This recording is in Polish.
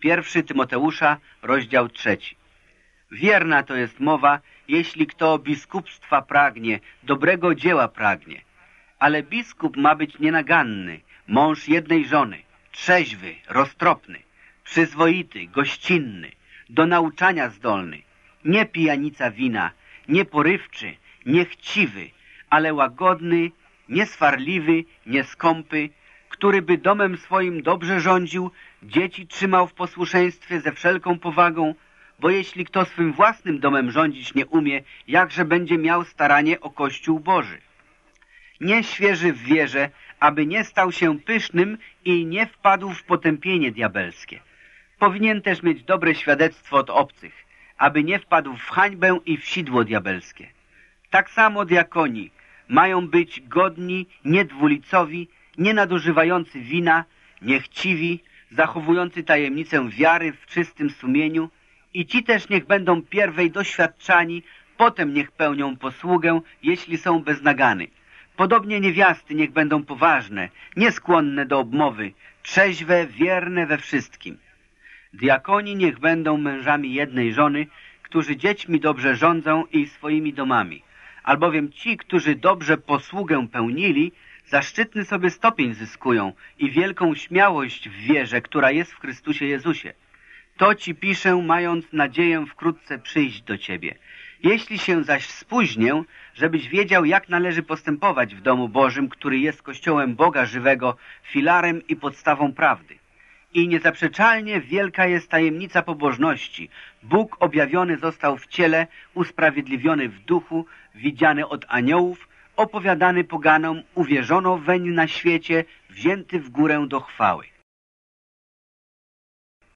Pierwszy Tymoteusza, rozdział trzeci. Wierna to jest mowa, jeśli kto biskupstwa pragnie, dobrego dzieła pragnie. Ale biskup ma być nienaganny, mąż jednej żony, trzeźwy, roztropny, przyzwoity, gościnny, do nauczania zdolny, nie pijanica wina, nie porywczy, nie chciwy, ale łagodny, nieswarliwy, nieskąpy, który by domem swoim dobrze rządził, dzieci trzymał w posłuszeństwie ze wszelką powagą, bo jeśli kto swym własnym domem rządzić nie umie, jakże będzie miał staranie o Kościół Boży. Nie świeży w wierze, aby nie stał się pysznym i nie wpadł w potępienie diabelskie. Powinien też mieć dobre świadectwo od obcych, aby nie wpadł w hańbę i w sidło diabelskie. Tak samo diakoni mają być godni, niedwulicowi, nienadużywający wina, niechciwi, zachowujący tajemnicę wiary w czystym sumieniu i ci też niech będą pierwej doświadczani, potem niech pełnią posługę, jeśli są beznagany. Podobnie niewiasty niech będą poważne, nieskłonne do obmowy, trzeźwe, wierne we wszystkim. Diakoni niech będą mężami jednej żony, którzy dziećmi dobrze rządzą i swoimi domami, albowiem ci, którzy dobrze posługę pełnili, zaszczytny sobie stopień zyskują i wielką śmiałość w wierze, która jest w Chrystusie Jezusie. To ci piszę, mając nadzieję wkrótce przyjść do ciebie. Jeśli się zaś spóźnię, żebyś wiedział, jak należy postępować w domu Bożym, który jest Kościołem Boga żywego, filarem i podstawą prawdy. I niezaprzeczalnie wielka jest tajemnica pobożności. Bóg objawiony został w ciele, usprawiedliwiony w duchu, widziany od aniołów, opowiadany poganom, uwierzono weń na świecie, wzięty w górę do chwały.